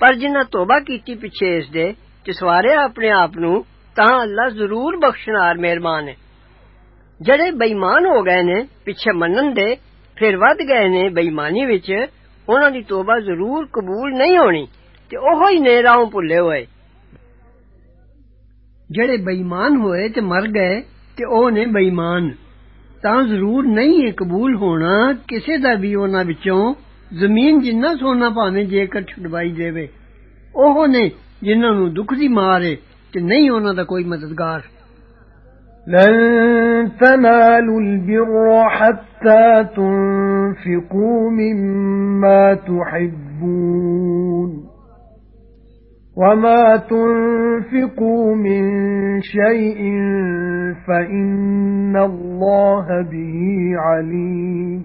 ਪਰ ਜਿਨ੍ਹਾਂ ਤੋਬਾ ਕੀਤੀ ਪਿੱਛੇ ਇਸ ਦੇ ਤੇ ਸਵਾਰਿਆ ਆਪਣੇ ਆਪ ਨੂੰ ਤਾਂ ਅੱਲਾ ਜ਼ਰੂਰ ਬਖਸ਼ਣਹਾਰ ਮਿਹਰਬਾਨ ਹੈ ਜਿਹੜੇ ਬੇਈਮਾਨ ਹੋ ਗਏ ਨੇ ਪਿੱਛੇ ਮੰਨਣ ਦੇ ਫਿਰ ਵੱਧ ਗਏ ਨੇ ਬੇਈਮਾਨੀ ਵਿੱਚ ਉਹਨਾਂ ਦੀ ਤੋਬਾ ਜ਼ਰੂਰ ਕਬੂਲ ਨਹੀਂ ਹੋਣੀ ਤੇ ਉਹੋ ਹੀ ਨੇ ਰਾਹੋਂ ਭੁੱਲੇ ਹੋਏ ਜਿਹੜੇ ਬੇਈਮਾਨ ਹੋਏ ਤੇ ਮਰ ਗਏ ਤੇ ਉਹ ਨੇ ਬੇਈਮਾਨ ਤਾਂ ਜ਼ਰੂਰ ਨਹੀਂ ਹੈ ਕਬੂਲ ਹੋਣਾ ਕਿਸੇ ਦਾ ਵੀ ਉਹਨਾਂ ਵਿੱਚੋਂ ਜ਼ਮੀਨ ਜਿੰਨਾ ਸੋਨਾ ਭਾਵੇਂ ਜੇਕਰ ਛੁਡਵਾਈ ਦੇਵੇ ਉਹ ਨੇ ਜਿਨ੍ਹਾਂ ਨੂੰ ਦੁੱਖ ਦੀ ਮਾਰ ਹੈ ਤੇ ਨਹੀਂ ਉਹਨਾਂ ਦਾ ਕੋਈ ਮਦਦਗਾਰ لن تنالوا البر حتى تنفقوا مما تحبون وما تنفقوا من شيء فإن الله به عليم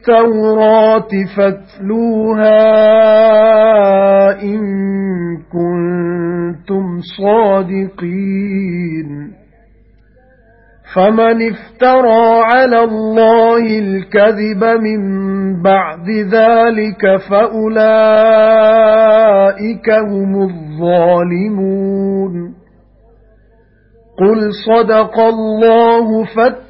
التَّوْرَاةِ فَاتْلُوهَا إِن كُنتُمْ صَادِقِينَ. فَمَنِ افْتَرَى عَلَى اللَّهِ الْكَذِبَ مِن بَعْدِ ذَلِكَ فَأُولَئِكَ هُمُ الظَّالِمُونَ. قُلْ صَدَقَ اللَّهُ فَاتَّقُوا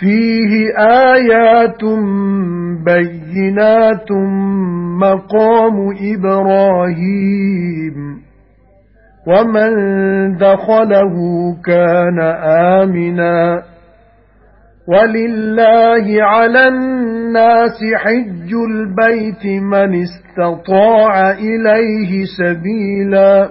فِيهِ آيَاتٌ بَيِّنَاتٌ مَقَامُ إِبْرَاهِيمَ وَمَن دَخَلَهُ كَانَ آمِنًا وَلِلَّهِ عَلَى النَّاسِ حِجُّ الْبَيْتِ مَنِ اسْتَطَاعَ إِلَيْهِ سَبِيلًا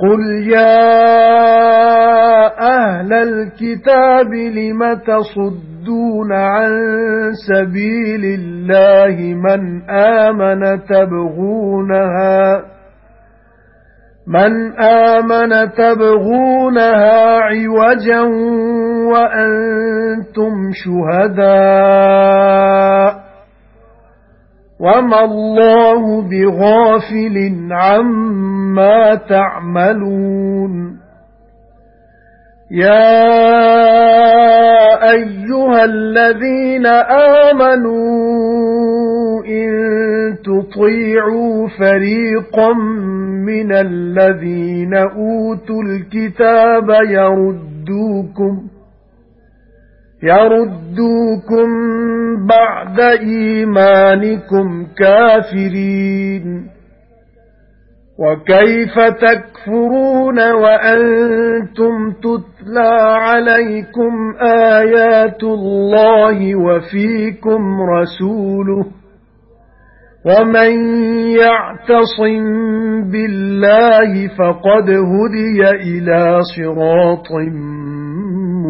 قُلْ يَا أَهْلَ الْكِتَابِ لِمَ تَصُدُّونَ عَن سَبِيلِ اللَّهِ مَنْ آمَنَ تَبْغُونَهَا مَنْ آمَنَ تَبْغُونَهَا عِوَجًا وَأَنْتُمْ شُهَدَاءُ وَمَا اللَّهُ بِغَافِلٍ عَمَّا تَعْمَلُونَ يَا أَيُّهَا الَّذِينَ آمَنُوا إِن تُطِيعُوا فَرِيقًا مِنَ الَّذِينَ أُوتُوا الْكِتَابَ يَرُدُّوكُمْ يَرُدُّوكُمْ بَعْدَ إِيمَانِكُمْ كَافِرِينَ. وَكَيْفَ تَكْفُرُونَ وَأَنْتُمْ تُتْلَى عَلَيْكُمْ آيَاتُ اللَّهِ وَفِيكُمْ رَسُولُهُ وَمَن يَعْتَصِم بِاللَّهِ فَقَدْ هُدِيَ إِلَى صِرَاطٍ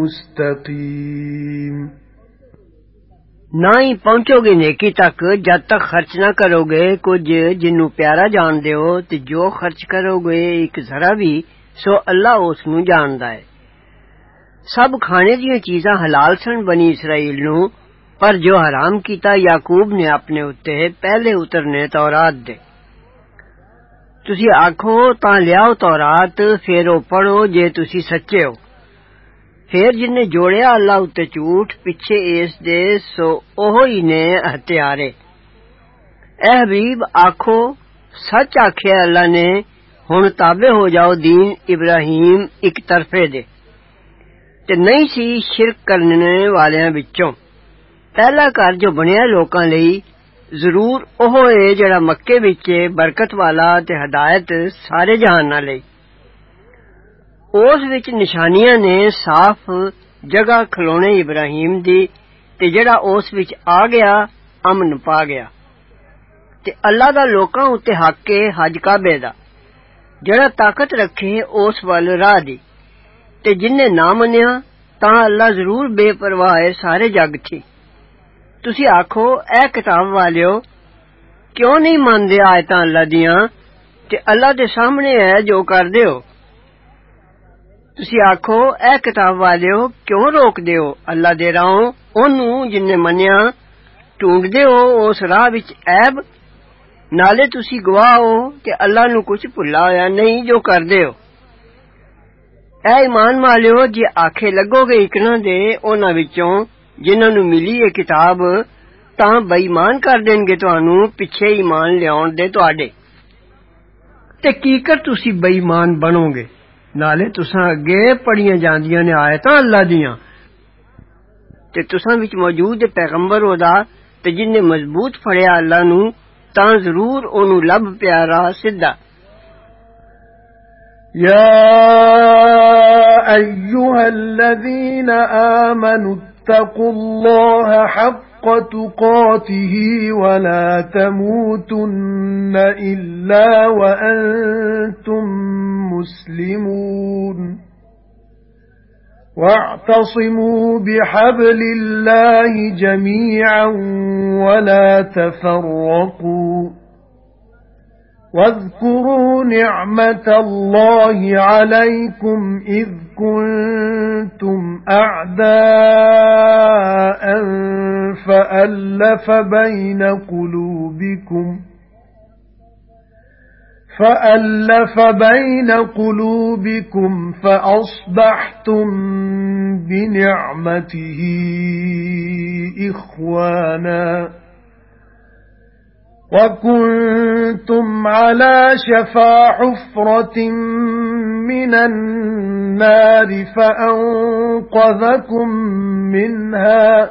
مستقیم۔ نہ ہی پہنچو گے نیکی تک جد تک خرچ نہ کرو گے کچھ جنو پیارا جان دیو، تے جو خرچ کرو گے ایک ذرا بھی، سو اللہ اس نو جاندا ہے۔ سب کھانے دیاں چیزاں حلال سن بنی اسرائیل نو پر جو حرام کیتا یعقوب نے اپنے اتے پہلے اترنے تورات دے۔ تسی آکھو تا لیاؤ تورات، پھر او پڑھو، جے تسی سچے ہو۔ پھر جن نے جوڑیا اللہ اتنے جھوٹ پیچھے اس دے سو اوہی نے ہتھیارے اے حبیب آکھو سچ آخیا اللہ نے ہن تابع ہو جاؤ دین ابراہیم ایک طرفے دے تے نہیں سی شرک کرنے والیاں وچوں پہلا گھر جو بنیا لوکاں لئی ضرور اوہ اے جڑا مکے وچ برکت والا تے ہدایت سارے جہان لئی ਉਸ ਵਿੱਚ ਨਿਸ਼ਾਨੀਆਂ ਨੇ ਸਾਫ਼ ਜਗ੍ਹਾ ਖਲੋਣੇ ਇਬਰਾਹੀਮ ਦੀ ਤੇ ਜਿਹੜਾ ਉਸ ਵਿੱਚ ਆ ਗਿਆ ਅਮਨ ਪਾ ਗਿਆ ਤੇ ਅੱਲਾ ਦਾ ਲੋਕਾਂ ਉੱਤੇ ਹੱਕ ਹੈ ਹਜ ਕਾਬੇ ਦਾ ਜਿਹੜਾ ਤਾਕਤ ਰੱਖੇ ਉਸ ਵੱਲ ਰਾਹ ਦੀ ਤੇ ਜਿਨਨੇ ਨਾ ਮੰਨਿਆ ਤਾਂ ਅੱਲਾ ਜ਼ਰੂਰ ਬੇਪਰਵਾਹ ਹੈ ਸਾਰੇ ਜਗ 'ਚ ਤੁਸੀਂ ਆਖੋ ਐ ਕਿਤਾਬ ਵਾਲਿਓ ਕਿਉਂ ਨਹੀਂ ਮੰਨਦੇ ਆਇਤਾਂ ਅੱਲਾ ਦੀਆਂ ਤੇ ਅੱਲਾ ਦੇ ਸਾਹਮਣੇ ਹੈ ਜੋ ਕਰਦੇ ਹੋ ਤੁਸੀਂ ਆਖੋ ਐ ਕਿਤਾਬ ਵਾਲਿਓ ਕਿਉਂ ਰੋਕਦੇ ਹੋ ਅੱਲਾ ਦੇ ਰਾਹੋਂ ਉਹਨੂੰ ਜਿੰਨੇ ਮੰਨਿਆ ਢੂੰਡਦੇ ਹੋ ਉਸ ਰਾਹ ਵਿੱਚ ਐਬ ਨਾਲੇ ਤੁਸੀਂ ਗਵਾਹ ਹੋ ਕਿ ਅੱਲਾ ਨੂੰ ਕੁਝ ਭੁੱਲਾ ਹੋਇਆ ਨਹੀਂ ਜੋ ਕਰਦੇ ਹੋ ਐ ਇਮਾਨ ਵਾਲਿਓ ਜੇ ਆਖੇ ਲੱਗੋਗੇ ਇਕਨਾਂ ਦੇ ਉਹਨਾਂ ਵਿੱਚੋਂ ਜਿਨ੍ਹਾਂ ਨੂੰ ਮਿਲੀ ਇਹ ਕਿਤਾਬ ਤਾਂ ਬੇਈਮਾਨ ਕਰ ਦੇਣਗੇ ਤੁਹਾਨੂੰ ਪਿੱਛੇ ਈਮਾਨ ਲਿਆਉਣ ਦੇ ਤੁਹਾਡੇ ਤੇ ਕੀ ਕਰ ਤੁਸੀਂ ਬੇਈਮਾਨ ਬਣੋਗੇ ਨਾਲੇ ਤੁਸਾਂ ਅੱਗੇ ਪੜੀਆਂ ਜਾਂਦੀਆਂ ਨੇ ਆਇਤਾਂ ਅੱਲਾ ਦੀਆਂ ਤੇ ਤੁਸਾਂ ਵਿੱਚ ਮੌਜੂਦ ਹੈ ਪੈਗੰਬਰ ਉਹਦਾ ਤੇ ਜਿਨੇ ਮਜ਼ਬੂਤ ਫੜਿਆ ਅੱਲਾ ਨੂੰ ਤਾਂ ਜ਼ਰੂਰ ਉਹਨੂੰ ਲੱਭ ਪਿਆਰਾ ਸਿੱਧਾ يا أيها الذين آمنوا اتقوا الله حق تقاته ولا تموتن إلا وأنتم مسلمون. واعتصموا بحبل الله جميعا ولا تفرقوا. واذكروا نعمة الله عليكم إذ كنتم أعداء فألف بين قلوبكم فألف بين قلوبكم فأصبحتم بنعمته إخواناً. وَكُنتُمْ عَلَى شَفَا حُفْرَةٍ مِنَ النَّارِ فَأَنقَذَكُم مِّنْهَا.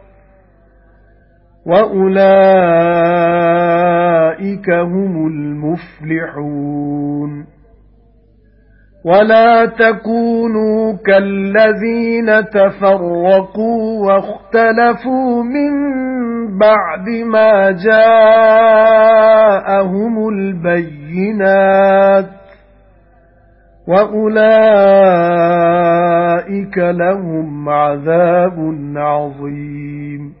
وَأُولَئِكَ هُمُ الْمُفْلِحُونَ وَلَا تَكُونُوا كَالَّذِينَ تَفَرَّقُوا وَاخْتَلَفُوا مِنْ بَعْدِ مَا جَاءَهُمُ الْبَيِّنَاتُ وَأُولَئِكَ لَهُمْ عَذَابٌ عَظِيمٌ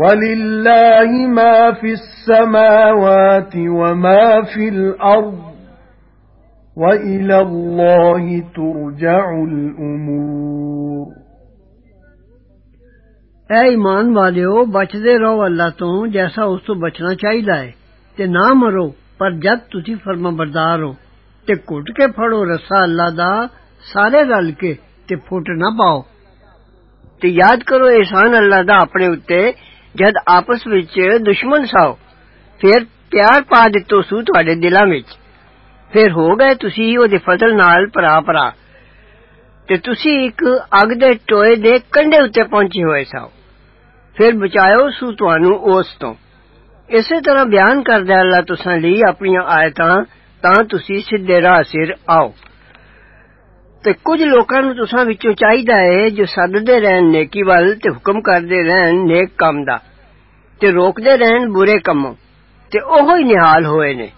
وَلِلَّهِ مَا فِي السَّمَاوَاتِ وَمَا فِي الْأَرْضِ وَإِلَى اللَّهِ تُرْجَعُ الْأُمُورُ. اے ایمان والو بچدے رہو اللہ تو جیسا اس تو بچنا چاہیدا تے نہ مرو پر جد تسی فرما ہو تے کٹ کے پھڑو رسا اللہ دا سارے رل کے تے پھٹ نہ پاؤ۔ تے یاد کرو احسان اللہ دا اپنے اُتے ਜਦ ਆਪਸ ਵਿੱਚ ਦੁਸ਼ਮਣ ਸਾਓ ਫਿਰ ਪਿਆਰ ਪਾ ਦਿੱਤੋ ਸੂ ਤੁਹਾਡੇ ਦਿਲਾਂ ਵਿੱਚ ਫਿਰ ਹੋ ਗਏ ਤੁਸੀਂ ਉਹਦੇ ਫਜ਼ਲ ਨਾਲ ਭਰਾ ਭਰਾ ਤੇ ਤੁਸੀਂ ਇੱਕ ਅੱਗ ਦੇ ਟੋਏ ਦੇ ਕੰਢੇ ਉੱਤੇ ਪਹੁੰਚੇ ਹੋਏ ਸਾਓ ਫਿਰ ਬਚਾਇਓ ਸੂ ਤੁਹਾਨੂੰ ਉਸ ਤੋਂ ਇਸੇ ਤਰ੍ਹਾਂ ਬਿਆਨ ਕਰਦਾ ਅੱਲਾ ਤੁਸਾਂ ਲਈ ਆਪਣੀਆਂ ਆਇਤਾਂ ਤਾਂ ਤੁਸੀਂ ਸਿੱਧੇ ਰਾਹ ਸਿਰ ਆਓ ਤੇ ਕੁਝ ਲੋਕਾਂ ਨੂੰ ਤੁਸਾਂ ਵਿੱਚੋਂ ਚਾਹੀਦਾ ਏ ਜੋ ਸੱਦਦੇ ਰਹਿਣ, ਨੇਕੀ ਵੱਲ ਤੇ ਹੁਕਮ ਕਰਦੇ ਰਹਿਣ, ਨੇਕ ਕੰਮ ਦਾ। ਤੇ ਰੋਕਦੇ ਰਹਿਣ ਬੁਰੇ ਕੰਮੋਂ। ਤੇ ਉਹੋ ਹੀ ਨਿਹਾਲ ਹੋਏ ਨੇ।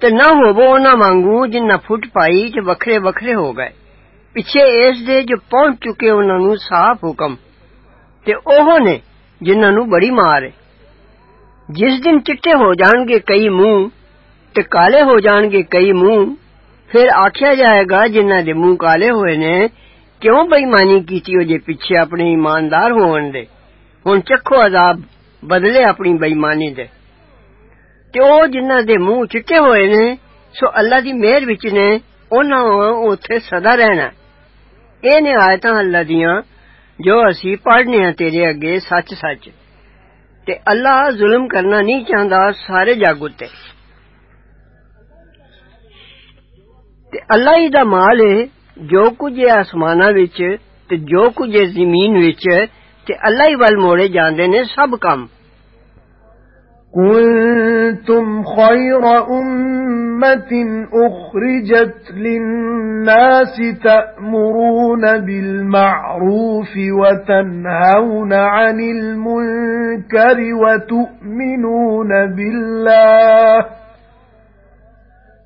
ਤੇ ਨਾ ਹੋਵੋ ਉਹਨਾਂ ਵਾਂਗੂ ਜਿੰਨਾ ਫੁੱਟ ਪਾਈ ਤੇ ਵੱਖਰੇ ਵੱਖਰੇ ਹੋ ਗਏ। ਪਿੱਛੇ ਇਸ ਦੇ ਜੋ ਪਹੁੰਚ ਚੁੱਕੇ ਉਹਨਾਂ ਨੂੰ ਸਾਫ਼ ਹੁਕਮ। ਤੇ ਉਹ ਨੇ ਜਿਨ੍ਹਾਂ ਨੂੰ ਬੜੀ ਮਾਰ ਹੈ ਜਿਸ ਦਿਨ ਚਿੱਟੇ ਹੋ ਜਾਣਗੇ ਕਈ ਮੂੰਹ ਤੇ ਕਾਲੇ ਹੋ ਜਾਣਗੇ ਕਈ ਮੂੰਹ پھر آخیا جائے گا جنہ دے منہ کالے ہوئے نے، کیوں بےمانی کیتی ہو پیچھے اپنے ایماندار ہون دے؟ چکھو عذاب بدلے اپنی بےمانی دے۔ تے جنہ دے منہ چٹے ہوئے نے، سو اللہ دی مہر وچ نے، انہاں سدا رہنا۔ اے نے آیتاں اللہ دیاں جو اسی پڑھنے ہاں تیرے اگے سچ سچ۔ تے اللہ ظلم کرنا نہیں چاہتا سارے جگ تے اللہ ہی دا مال ہے جو کچھ ہے آسمانہ وچ تے جو کچھ ہے زمین وچ تے اللہ ہی ول موڑے جاندے نے كنتم خير أمة أخرجت للناس تأمرون بالمعروف وتنهون عن المنكر وتؤمنون بالله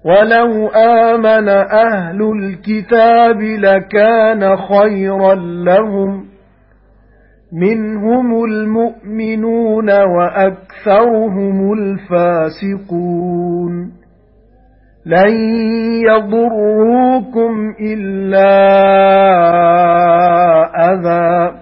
وَلَوْ آمَنَ أَهْلُ الْكِتَابِ لَكَانَ خَيْرًا لَّهُمْ مِنْهُمُ الْمُؤْمِنُونَ وَأَكْثَرُهُمُ الْفَاسِقُونَ لَن يَضُرُّوكُمْ إِلَّا أَذًى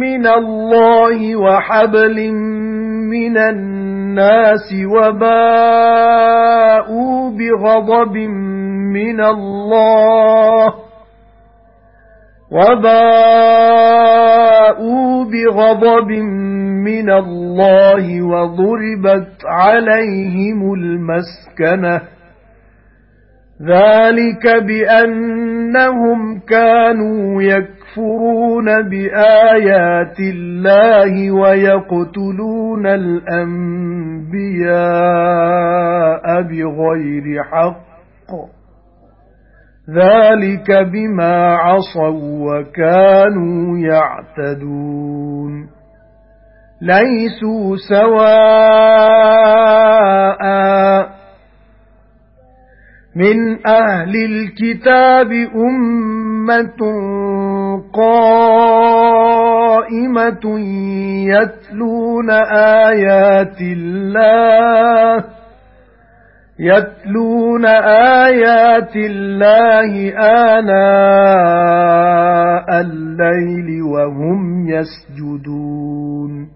مِّنَ اللَّهِ وَحَبْلٍ مِّنَ النَّاسِ وَبَاءُوا بِغَضَبٍ مِّنَ اللَّهِ وَبَاءُوا بِغَضَبٍ مِّنَ اللَّهِ وَضُرِبَتْ عَلَيْهِمُ الْمَسْكَنَةُ ذَلِكَ بِأَنَّهُمْ كَانُوا يَكْفُرُونَ بِآيَاتِ اللَّهِ وَيَقْتُلُونَ الْأَنبِيَاءَ بِغَيْرِ حَقٍّ. ذَلِكَ بِمَا عَصَوا وَكَانُوا يَعْتَدُونَ. لَيْسُوا سَوَاءً مِنْ أَهْلِ الْكِتَابِ أُمَّةٌ قَائِمَةٌ يَتْلُونَ آيَاتِ اللَّهِ يَتْلُونَ آيَاتِ اللَّهِ آنَاءَ اللَّيْلِ وَهُمْ يَسْجُدُونَ.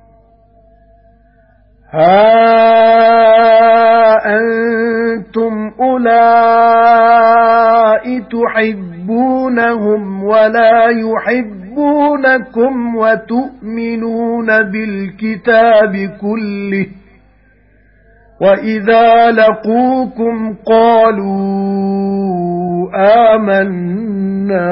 ها أنتم أولئك تحبونهم ولا يحبونكم وتؤمنون بالكتاب كله وَإِذَا لَقُوكُمْ قَالُوا آمَنَّا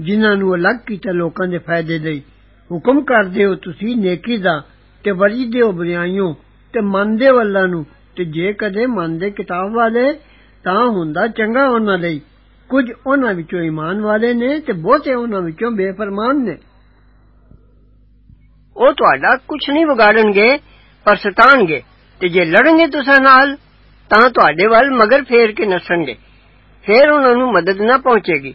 ਜਿਨ੍ਹਾਂ ਨੂੰ ਅਲੱਗ ਕੀਤਾ ਲੋਕਾਂ ਦੇ ਫਾਇਦੇ ਲਈ ਹੁਕਮ ਕਰਦੇ ਹੋ ਤੁਸੀਂ ਨੇਕੀ ਦਾ ਤੇ ਵਰਜਦੇ ਹੋ ਬੁਰਾਈਆਂ ਤੇ ਮੰਨਦੇ ਹੋ ਅੱਲਾ ਨੂੰ ਤੇ ਜੇ ਕਦੇ ਮੰਨਦੇ ਕਿਤਾਬ ਵਾਲੇ ਤਾਂ ਹੁੰਦਾ ਚੰਗਾ ਉਹਨਾਂ ਲਈ ਕੁਝ ਉਹਨਾਂ ਵਿੱਚੋਂ ਈਮਾਨ ਵਾਲੇ ਨੇ ਤੇ ਬਹੁਤੇ ਉਹਨਾਂ ਵਿੱਚੋਂ ਬੇਫਰਮਾਨ ਨੇ ਉਹ ਤੁਹਾਡਾ ਕੁਝ ਨਹੀਂ ਵਿਗਾੜਨਗੇ ਪਰ ਸਤਾਣਗੇ ਤੇ ਜੇ ਲੜਨਗੇ ਤੁਸਾਂ ਨਾਲ ਤਾਂ ਤੁਹਾਡੇ ਵੱਲ ਮਗਰ ਫੇਰ ਕੇ ਨਸਣਗੇ ਫੇਰ ਉਹਨਾਂ ਨੂੰ ਮਦਦ ਨਾ ਪਹੁੰਚੇਗੀ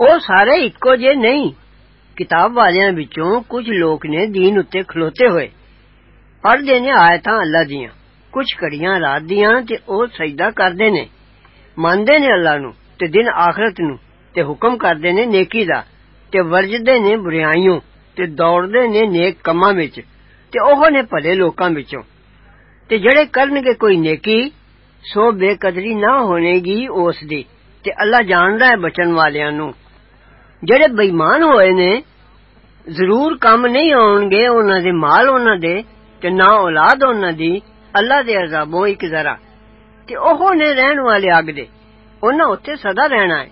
ਉਹ ਸਾਰੇ ਇੱਕੋ ਜਿਹੇ ਨਹੀਂ ਕਿਤਾਬ ਵਾਲਿਆਂ ਵਿੱਚੋਂ ਕੁਝ ਲੋਕ ਨੇ دین ਉੱਤੇ ਖਲੋਤੇ ਹੋਏ ਪੜ੍ਹਦੇ ਨੇ ਆਇਤਾਂ ਅੱਲਾ ਦੀਆਂ ਕੁਝ ਘੜੀਆਂ ਰਾਤ ਦੀਆਂ ਤੇ ਉਹ ਸਜਦਾ ਕਰਦੇ ਨੇ ਮੰਨਦੇ ਨੇ ਅੱਲਾ ਨੂੰ ਤੇ ਦਿਨ ਆਖਰਤ ਨੂੰ ਤੇ ਹੁਕਮ ਕਰਦੇ ਨੇ ਨੇਕੀ ਦਾ ਤੇ ਵਰਜਦੇ ਨੇ ਬੁਰਾਈਆਂ ਤੇ ਦੌੜਦੇ ਨੇ ਨੇਕ ਕੰਮਾਂ ਵਿੱਚ ਤੇ ਉਹ ਨੇ ਭਲੇ ਲੋਕਾਂ ਵਿੱਚੋਂ ਤੇ ਜਿਹੜੇ ਕਰਨਗੇ ਕੋਈ ਨੇਕੀ ਸੋ ਬੇਕਦਰੀ ਨਾ ਹੋਣੇਗੀ ਉਸ ਦੀ ਤੇ ਅੱਲਾ ਜਾਣਦਾ ਹੈ ਬਚਨ ਵਾਲਿਆਂ ਨੂੰ ਜਿਹੜੇ ਬੇਈਮਾਨ ਹੋਏ ਨੇ ਜ਼ਰੂਰ ਕੰਮ ਨਹੀਂ ਆਉਣਗੇ ਉਹਨਾਂ ਦੇ ਮਾਲ ਉਹਨਾਂ ਦੇ ਤੇ ਨਾ ਔਲਾਦ ਉਹਨਾਂ ਦੀ ਅੱਲਾ ਦੇ ਅਜ਼ਾਬੋਂ ਇੱਕ ਜ਼ਰਾ ਤੇ ਉਹ ਨੇ ਰਹਿਣ ਵਾਲੇ ਅੱਗ ਦੇ ਉਹਨਾਂ ਉੱਤੇ ਸਦਾ ਰਹਿਣਾ ਹੈ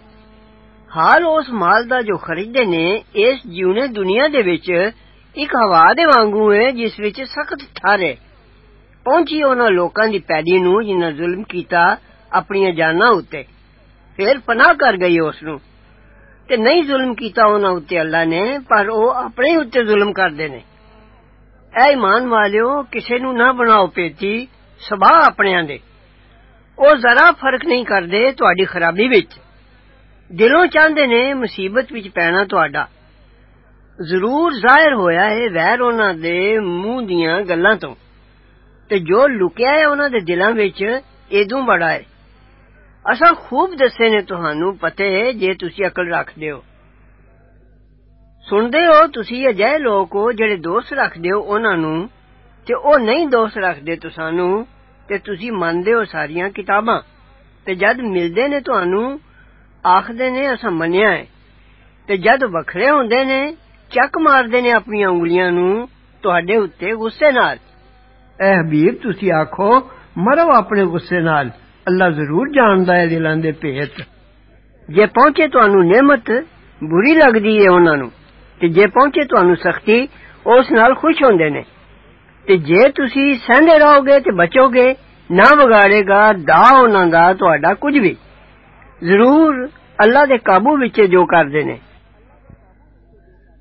ਹਾਲ ਉਸ ਮਾਲ ਦਾ ਜੋ ਖਰੀਦਦੇ ਨੇ ਇਸ ਜੀਵਨੇ ਦੁਨੀਆ ਦੇ ਵਿੱਚ ਇੱਕ ਹਵਾ ਦੇ ਵਾਂਗੂ ਹੈ ਜਿਸ ਵਿੱਚ ਸਖਤ ਠਾਰੇ ਪਹੁੰਚੀ ਉਹਨਾਂ ਲੋਕਾਂ ਦੀ ਪੈੜੀ ਨੂੰ ਜਿਨ੍ਹਾਂ ਜ਼ੁਲਮ ਕੀਤਾ ਆਪਣੀਆਂ ਜਾਨਾਂ ਉੱਤੇ ਫਿਰ ਪਨਾਹ ਕਰ ਗਈ ਉਸ ਨੂੰ ਤੇ ਨਹੀਂ ਜ਼ੁਲਮ ਕੀਤਾ ਉਹਨਾਂ ਉੱਤੇ ਅੱਲਾ ਨੇ ਪਰ ਉਹ ਆਪਣੇ ਉੱਤੇ ਜ਼ੁਲਮ ਕਰਦੇ ਨੇ ਐ ਇਮਾਨ ਵਾਲਿਓ ਕਿਸੇ ਨੂੰ ਨਾ ਬਣਾਓ ਪੇਤੀ ਸੁਭਾਅ ਆਪਣਿਆਂ ਦੇ ਉਹ ਜ਼ਰਾ ਫਰਕ ਨਹੀਂ ਕਰਦੇ ਤੁਹਾਡੀ ਖਰਾਬੀ ਵਿੱਚ ਦਿਲੋਂ ਚਾਹੁੰਦੇ ਨੇ ਮੁਸੀਬਤ ਵਿੱਚ ਪੈਣਾ ਤੁਹਾਡਾ ਜ਼ਰੂਰ ਜ਼ਾਹਿਰ ਹੋਇਆ ਹੈ ਵੈਰ ਉਹਨਾਂ ਦੇ ਮੂੰਹ ਦੀਆਂ ਗੱਲਾਂ ਤੋਂ ਤੇ ਜੋ ਲੁਕਿਆ ਹੈ ਉਹਨਾਂ ਦੇ ਦਿਲਾਂ ਵਿੱਚ ਇਦੋਂ ਬੜਾ ਹੈ ਅਸਾਂ ਖੂਬ ਦੱਸੇ ਨੇ ਤੁਹਾਨੂੰ ਪਤੇ ਜੇ ਤੁਸੀਂ ਅਕਲ ਰੱਖਦੇ ਹੋ ਸੁਣਦੇ ਹੋ ਤੁਸੀਂ ਅਜਿਹੇ ਲੋਕ ਹੋ ਜਿਹੜੇ ਦੋਸਤ ਰੱਖਦੇ ਹੋ ਉਹਨਾਂ ਨੂੰ ਤੇ ਉਹ ਨਹੀਂ ਦੋਸਤ ਰੱਖਦੇ ਤੁਸਾਨੂੰ ਤੇ ਤੁਸੀਂ ਮੰਨਦੇ ਹੋ ਸਾਰੀਆਂ ਕਿਤਾਬਾਂ ਤੇ ਜਦ ਮਿਲਦੇ ਨੇ ਤੁਹਾਨੂੰ ਆਖਦੇ ਨੇ ਅਸਾਂ ਮੰਨਿਆ ਹੈ ਤੇ ਜਦ ਵੱਖਰੇ ਹੁੰਦੇ ਨੇ ਚੱਕ ਮਾਰਦੇ ਨੇ ਆਪਣੀਆਂ ਉਂਗਲੀਆਂ ਨੂੰ ਤੁਹਾਡੇ ਉੱਤੇ ਗੁੱਸੇ ਨਾਲ ਐ ਹਬੀਬ ਤੁਸੀਂ ਆਖੋ ਮਰੋ ਆਪਣੇ ਗੁੱਸੇ ਨਾਲ اللہ ضرور جاندا ہے دلاں دے بھیت جے پہنچے تانوں نعمت بری لگدی ہے انہاں نوں تے جے پہنچے تانوں سختی اس نال خوش ہوندے نے تے جے تسی سہندے رہو گے تے بچو گے نہ وگاڑے گا دا انہاں دا تہاڈا کچھ بھی ضرور اللہ دے قابو وچ جو کردے نے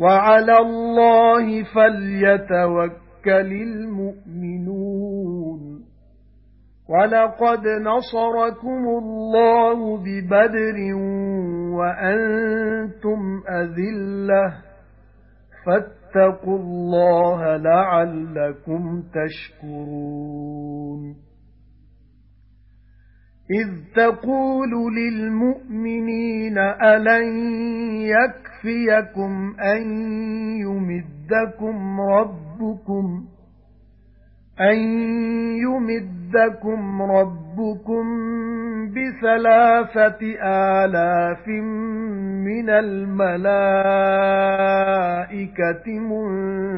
وَعَلَى اللَّهِ فَلْيَتَوَكَّلِ الْمُؤْمِنُونَ. وَلَقَدْ نَصَرَكُمُ اللَّهُ بِبَدْرٍ وَأَنْتُمْ أَذِلَّةٌ. فَاتَّقُوا اللَّهَ لَعَلَّكُمْ تَشْكُرُونَ. إِذْ تَقُولُ لِلْمُؤْمِنِينَ أَلَنْ يَكْفِيَكُمْ أَنْ يُمِدَّكُمْ رَبُّكُمْ أَن يُمِدَّكُمْ رَبُّكُمْ بِثَلَاثَةِ آلَافٍ مِنَ الْمَلَائِكَةِ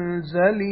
مُنزَلِينَ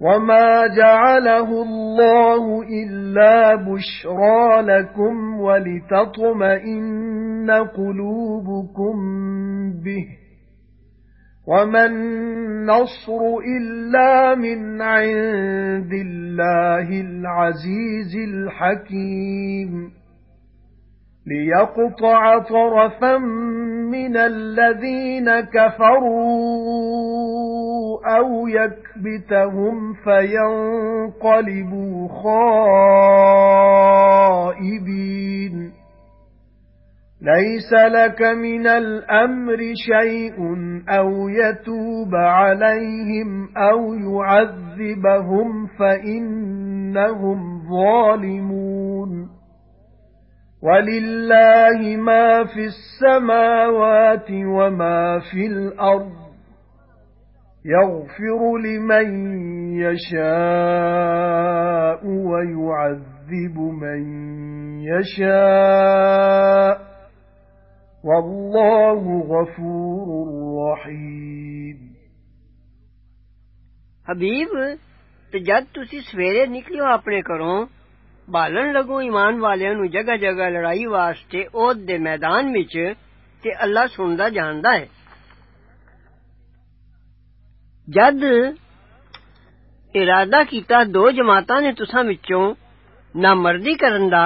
وَمَا جَعَلَهُ اللَّهُ إِلَّا بُشْرَى لَكُمْ وَلِتَطْمَئِنَّ قُلُوبُكُمْ بِهِ وَمَا النَّصْرُ إِلَّا مِنْ عِندِ اللَّهِ الْعَزِيزِ الْحَكِيمِ لِيَقْطَعَ طَرَفًا مِنَ الَّذِينَ كَفَرُوا أَوْ يَكْبِتَهُمْ فَيَنقَلِبُوا خَائِبِينَ. لَيْسَ لَكَ مِنَ الْأَمْرِ شَيْءٌ أَوْ يَتُوبَ عَلَيْهِمْ أَوْ يُعَذِّبَهُمْ فَإِنَّهُمْ ظَالِمُونَ. وَلِلَّهِ مَا فِي السَّمَاوَاتِ وَمَا فِي الْأَرْضِ يَغْفِرُ لِمَن يَشَاءُ وَيُعَذِّبُ مَن يَشَاءُ وَاللَّهُ غَفُورٌ رَّحِيمٌ. حبيب تجد جد تسی سویرے نکلیو اپنے بہالن لگو ایمان والے نو جگہ جگہ لڑائی واسطے احد دے میدان وچ تے اللہ سندا جاندا ہے جد ارادہ کیتا دو جماعتاں نے تساں وچوں نامردی کرن دا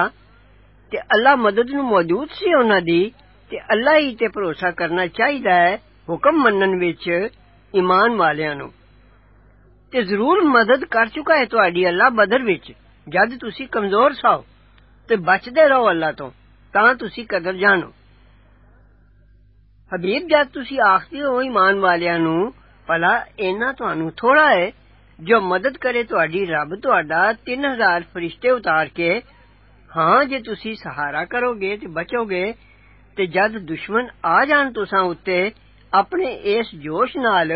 تے اللہ مدد نو موجود سی انہاں دی تے اللہ ہی تے بھروسہ کرنا چاہیدا ہے حکم منن وچ ایمان والیاں نو تے ضرور مدد کر چکا ہے تہاڈی اللہ بدر وچ جد تسی کمزور ساؤ تے بچدے رہو اللہ تو، تاں تسی قدر جانو۔ حبیب، جد تسی آکھدے ہو ایمان والیا نو، بھلا اینا توانو تھوڑا ہے، جو مدد کرے تواڈی رب تواڈا تین ہزار فرشتے اتار کے ہاں جے تسی سہارا کرو گے تے بچو گے تے جد دشمن آ جان تساں اتے، اپنے اس جوش نال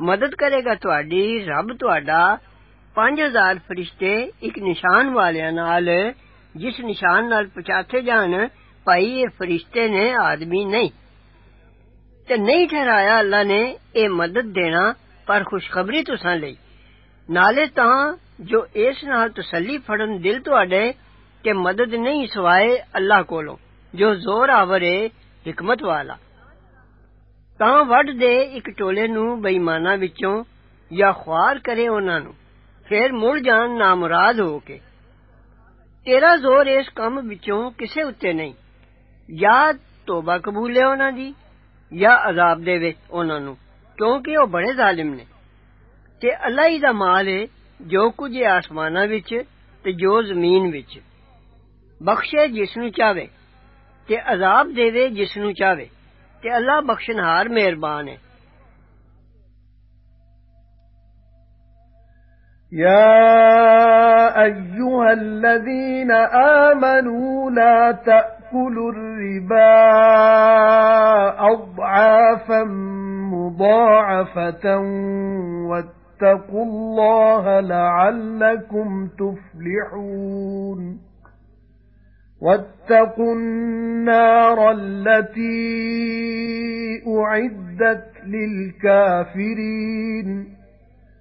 مدد کرے گا تہاڈی رب تہاڈا ਤੁਹਾਡਾ 5000 ਫਰਿਸ਼ਤੇ ਇੱਕ ਨਿਸ਼ਾਨ ਵਾਲਿਆਂ ਨਾਲ ਜਿਸ ਨਿਸ਼ਾਨ ਨਾਲ ਪਛਾਤੇ ਜਾਣ ਭਾਈ ਇਹ ਫਰਿਸ਼ਤੇ ਨੇ ਆਦਮੀ ਨਹੀਂ ਤੇ ਨਹੀਂ ਠਹਿਰਾਇਆ ਅੱਲਾ ਨੇ ਇਹ ਮਦਦ ਦੇਣਾ ਪਰ ਖੁਸ਼ਖਬਰੀ ਤੁਸਾਂ ਲਈ ਨਾਲੇ ਤਾਂ ਜੋ ਇਸ ਨਾਲ ਤਸੱਲੀ ਫੜਨ ਦਿਲ ਤੁਹਾਡੇ ਕਿ ਮਦਦ ਨਹੀਂ ਸਵਾਏ ਅੱਲਾ ਕੋਲੋਂ ਜੋ ਜ਼ੋਰ ਆਵਰੇ ਹਕਮਤ ਵਾਲਾ ਤਾਂ ਵੱਢ ਦੇ ਇੱਕ ਟੋਲੇ ਨੂੰ ਬੇਈਮਾਨਾਂ ਵਿੱਚੋਂ ਜਾਂ ਖੁਆਰ ਕਰੇ ਉਹਨਾਂ ਨੂੰ ਫਿਰ ਮੁੜ ਜਾਣ ਨਾਮੁਰਾਦ ਹੋ ਕੇ ਤੇਰਾ ਜ਼ੋਰ ਇਸ ਕੰਮ ਵਿੱਚੋਂ ਕਿਸੇ ਉੱਤੇ ਨਹੀਂ ਜਾਂ ਤੋਬਾ ਕਬੂਲੇ ਉਹਨਾਂ ਦੀ ਜਾਂ ਅਜ਼ਾਬ ਦੇਵੇ ਉਹਨਾਂ ਨੂੰ ਕਿਉਂਕਿ ਉਹ ਬੜੇ ਜ਼ਾਲਿਮ ਨੇ ਤੇ ਅੱਲਾ ਹੀ ਦਾ ਮਾਲ ਹੈ ਜੋ ਕੁਝ ਹੈ ਆਸਮਾਨਾਂ ਵਿੱਚ ਤੇ ਜੋ ਜ਼ਮੀਨ ਵਿੱਚ ਬਖਸ਼ੇ ਜਿਸ ਨੂੰ ਚਾਵੇ ਤੇ ਅਜ਼ਾਬ ਦੇਵੇ ਜਿਸ ਨੂੰ ਚਾਵੇ ਤੇ ਅੱਲਾ ਬਖਸ਼ਨਹਾਰ ਮਿਹਰਬਾਨ ਹੈ يا أيها الذين آمنوا لا تأكلوا الربا أضعافا مضاعفة واتقوا الله لعلكم تفلحون واتقوا النار التي أعدت للكافرين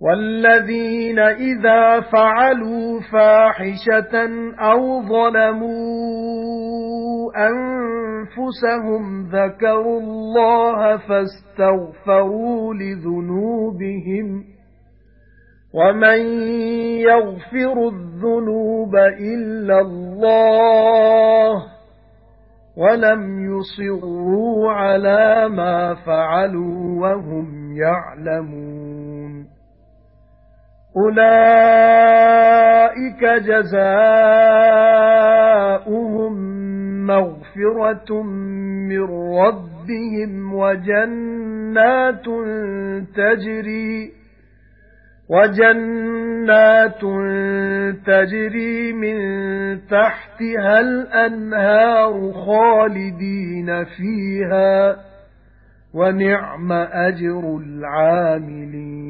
وَالَّذِينَ إِذَا فَعَلُوا فَاحِشَةً أَوْ ظَلَمُوا أَنفُسَهُمْ ذَكَرُوا اللَّهَ فَاسْتَغْفَرُوا لِذُنُوبِهِمْ وَمَن يَغْفِرُ الذُّنُوبَ إِلَّا اللَّهُ وَلَمْ يُصِرُّوا عَلَى مَا فَعَلُوا وَهُمْ يَعْلَمُونَ أُولَئِكَ جَزَاؤُهُم مَّغْفِرَةٌ مِّن رَّبِّهِمْ وَجَنَّاتٌ تَجْرِي وَجَنَّاتٌ تَجْرِي مِن تَحْتِهَا الْأَنْهَارُ خَالِدِينَ فِيهَا وَنِعْمَ أَجْرُ الْعَامِلِينَ